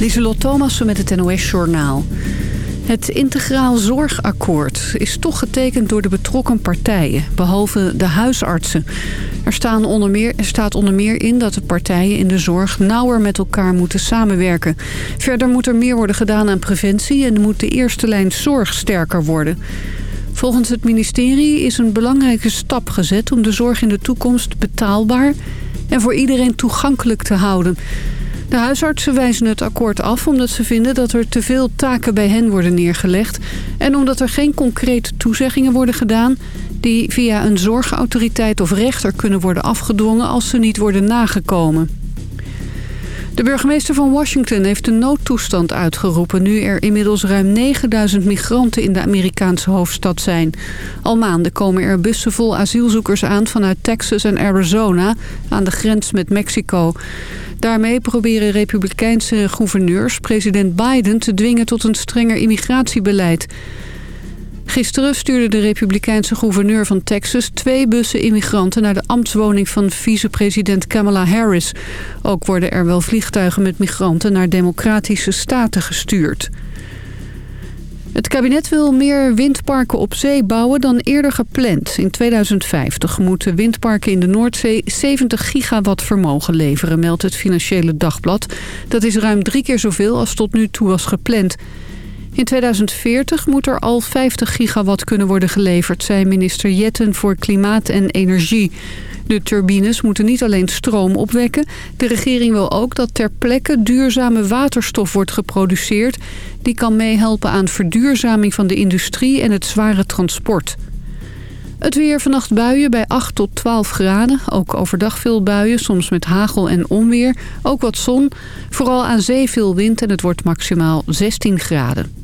Lieselot Thomassen met het NOS-journaal. Het integraal zorgakkoord is toch getekend door de betrokken partijen, behalve de huisartsen. Er, staan onder meer, er staat onder meer in dat de partijen in de zorg nauwer met elkaar moeten samenwerken. Verder moet er meer worden gedaan aan preventie en moet de eerste lijn zorg sterker worden. Volgens het ministerie is een belangrijke stap gezet om de zorg in de toekomst betaalbaar en voor iedereen toegankelijk te houden. De huisartsen wijzen het akkoord af omdat ze vinden dat er te veel taken bij hen worden neergelegd... en omdat er geen concrete toezeggingen worden gedaan... die via een zorgautoriteit of rechter kunnen worden afgedwongen als ze niet worden nagekomen. De burgemeester van Washington heeft een noodtoestand uitgeroepen... nu er inmiddels ruim 9000 migranten in de Amerikaanse hoofdstad zijn. Al maanden komen er bussen vol asielzoekers aan vanuit Texas en Arizona... aan de grens met Mexico. Daarmee proberen republikeinse gouverneurs president Biden te dwingen tot een strenger immigratiebeleid. Gisteren stuurde de republikeinse gouverneur van Texas twee bussen immigranten naar de ambtswoning van vicepresident Kamala Harris. Ook worden er wel vliegtuigen met migranten naar democratische staten gestuurd. Het kabinet wil meer windparken op zee bouwen dan eerder gepland. In 2050 moeten windparken in de Noordzee 70 gigawatt vermogen leveren, meldt het Financiële Dagblad. Dat is ruim drie keer zoveel als tot nu toe was gepland. In 2040 moet er al 50 gigawatt kunnen worden geleverd, zei minister Jetten voor Klimaat en Energie. De turbines moeten niet alleen stroom opwekken. De regering wil ook dat ter plekke duurzame waterstof wordt geproduceerd. Die kan meehelpen aan verduurzaming van de industrie en het zware transport. Het weer vannacht buien bij 8 tot 12 graden. Ook overdag veel buien, soms met hagel en onweer. Ook wat zon. Vooral aan zee veel wind en het wordt maximaal 16 graden.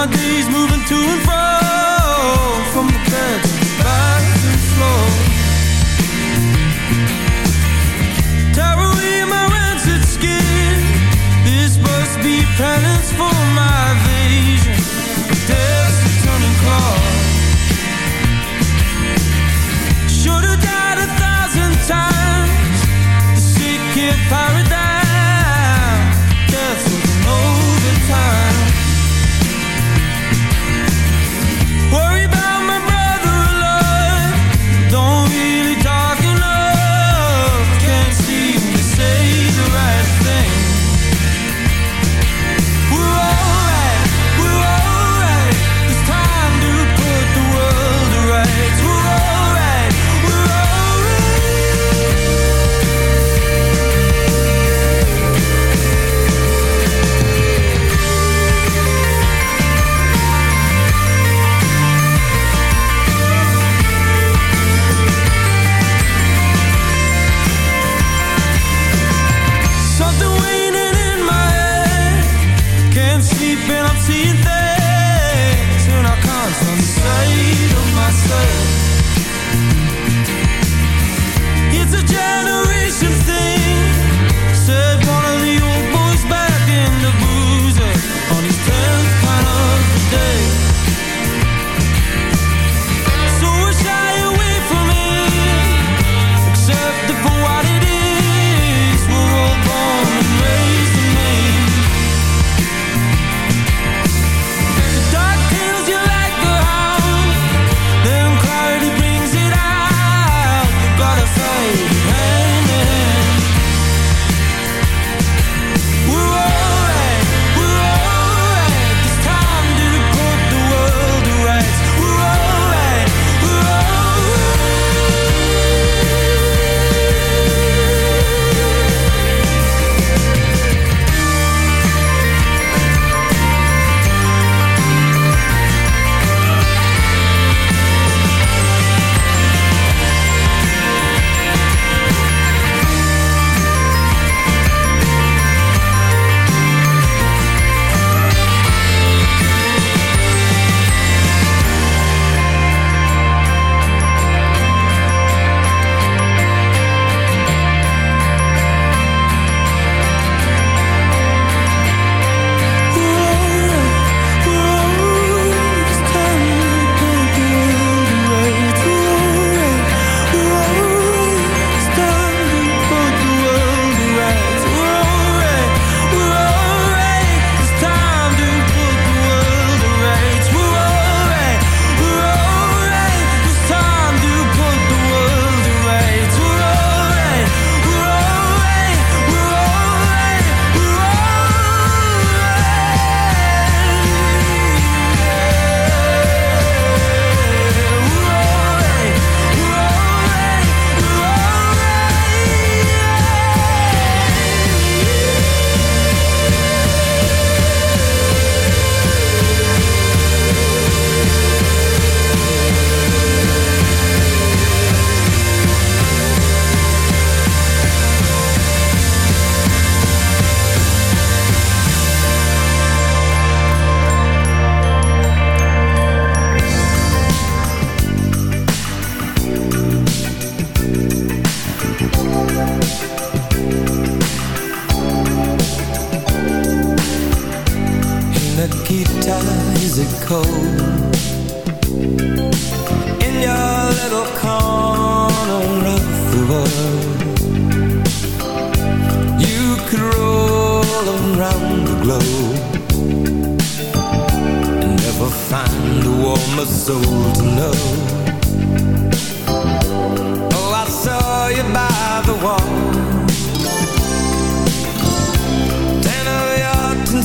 My days moving to and fro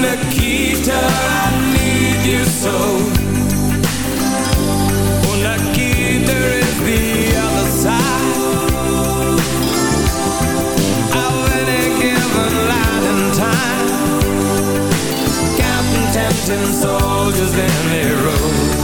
Nikita, I need you so. Oh Nikita is the other side. Of any given light and time. Counting tempting soldiers in their row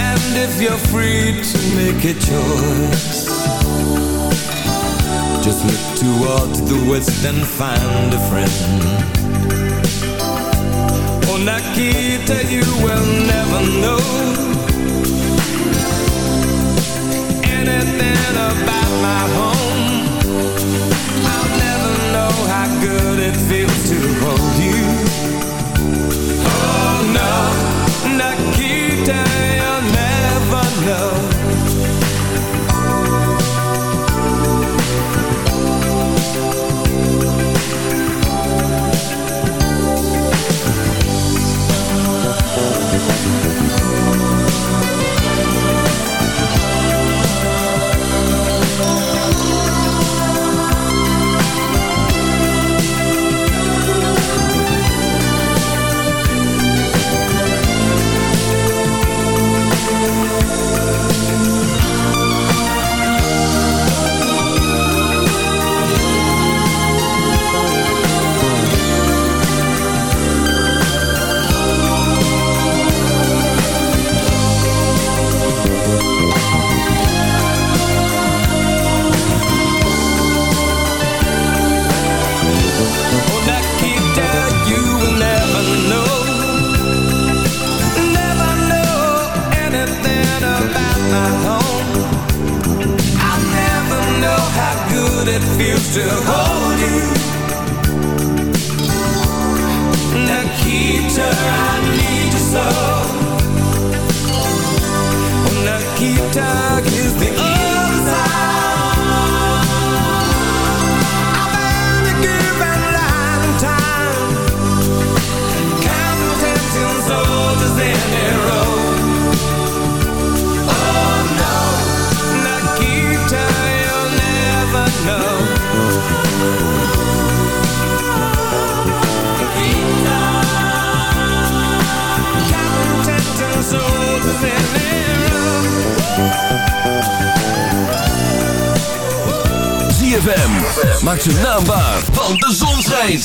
And if you're free to make a choice Just look towards the west and find a friend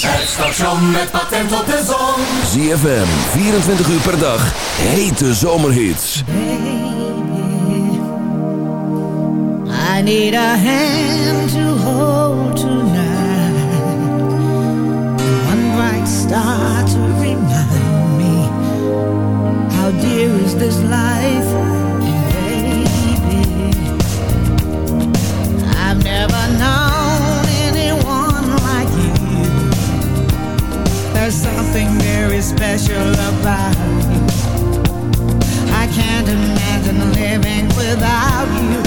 Het station met patent op de zon. ZFM, 24 uur per dag. Hete zomerhits. Baby, I need a hand to hold tonight. One bright star to remind special about you. I can't imagine living without you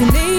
Isn't it?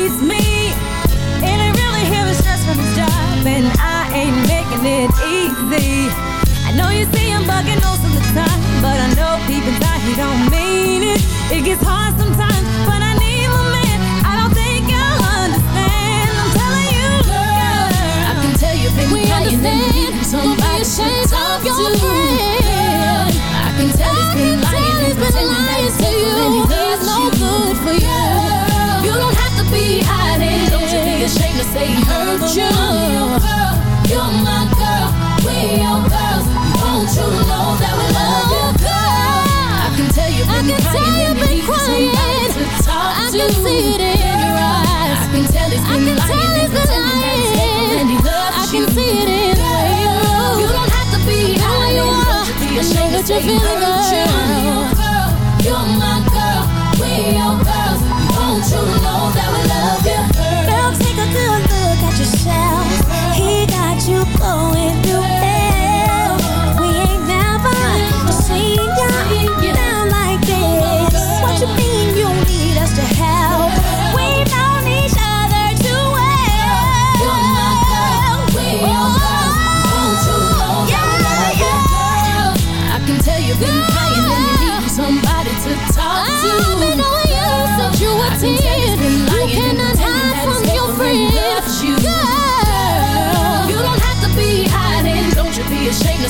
see it in your eyes. I can tell it's been lying. It's been. I can see it in your eyes. you look. You don't have to be how you are. That you're. You're my girl. We're your girls. Won't you know that?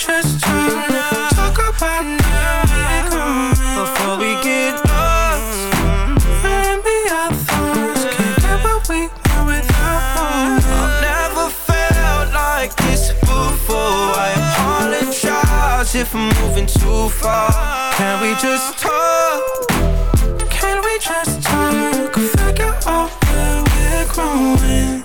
Just talk? Talk about now before we get lost. What we without. I've never felt like this before. I apologize if I'm moving too far. Can we just talk? Can we just talk? Figure out where we're growing.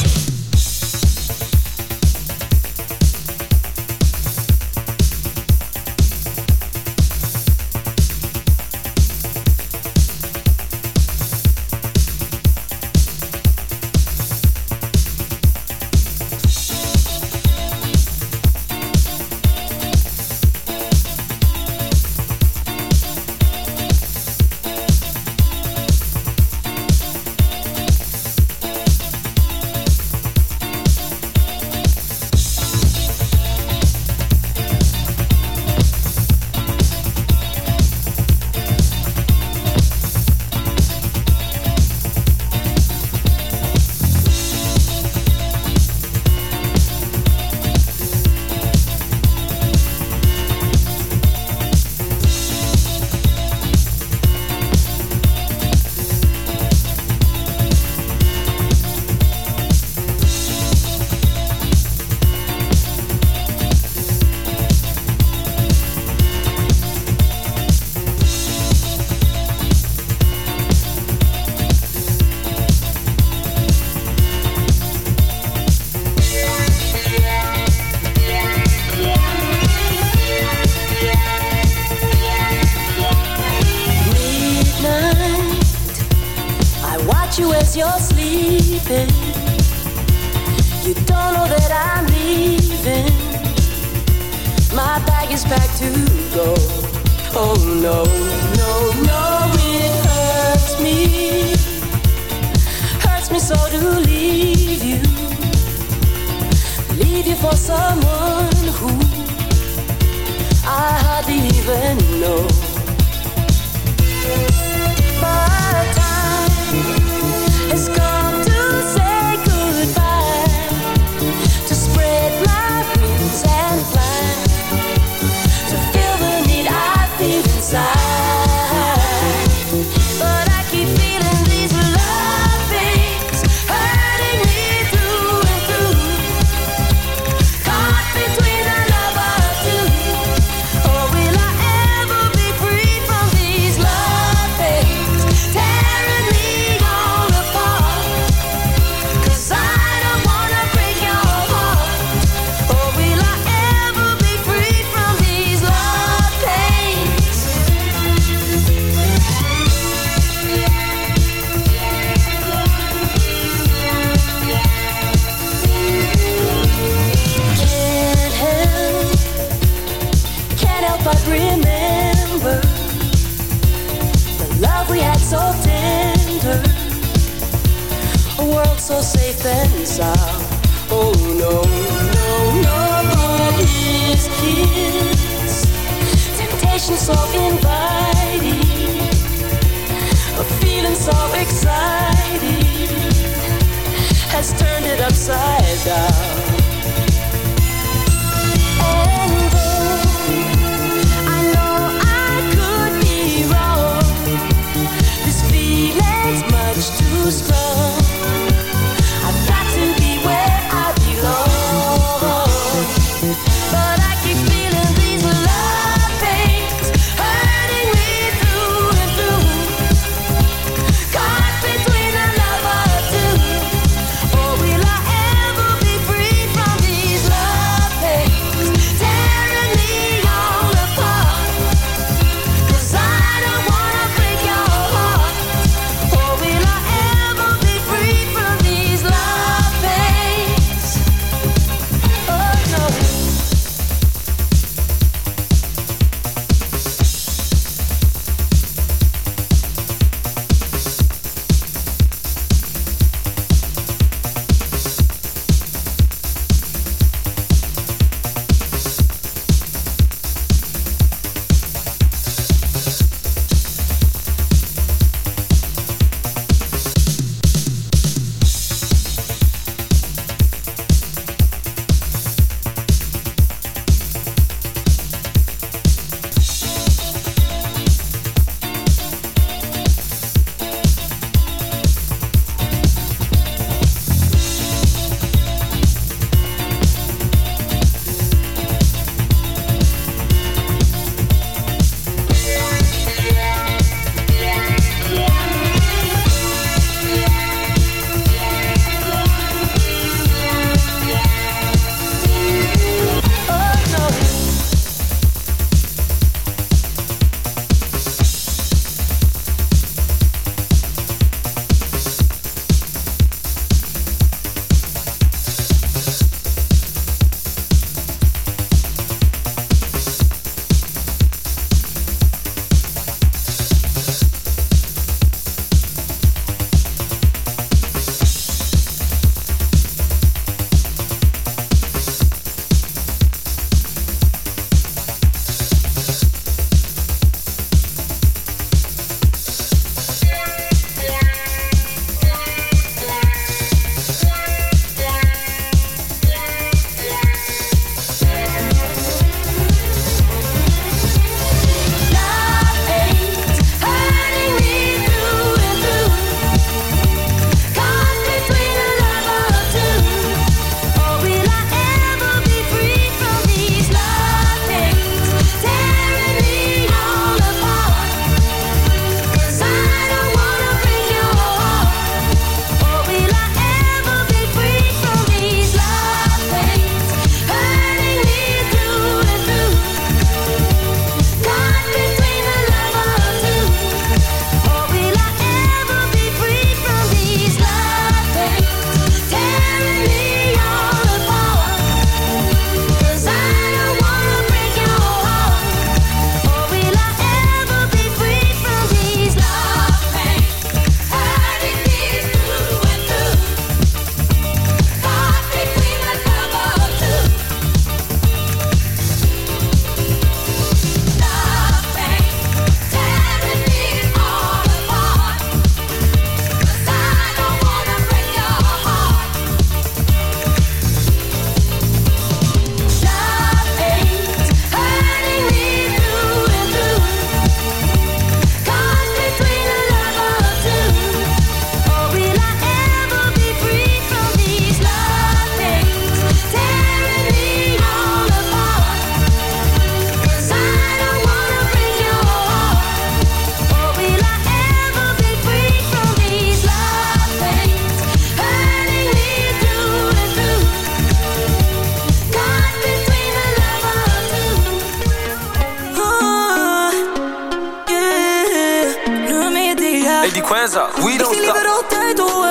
We don't Ik zie liever stop.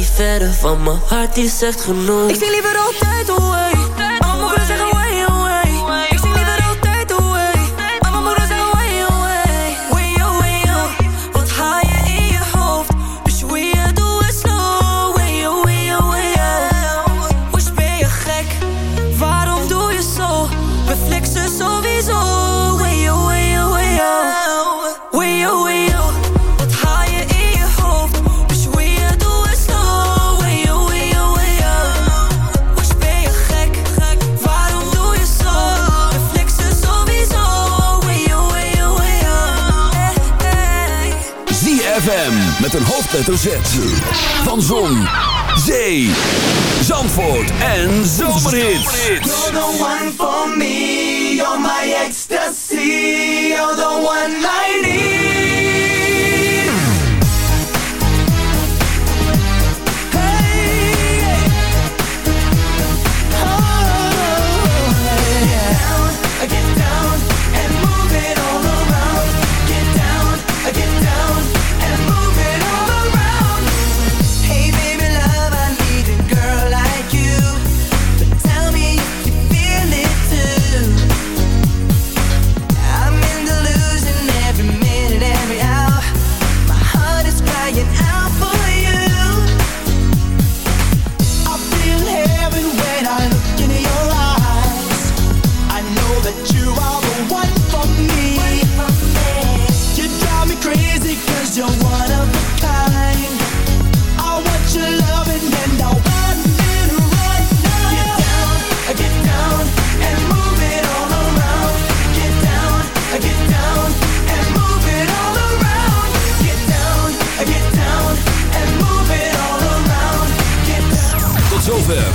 Niet verder van mijn hart, die zegt genoeg. Ik zie liever altijd away. Hoofdletter Z. Van Zon, Zee, Zandvoort en Zomerhits. You're the one for me, you're my ecstasy, you're the one I need.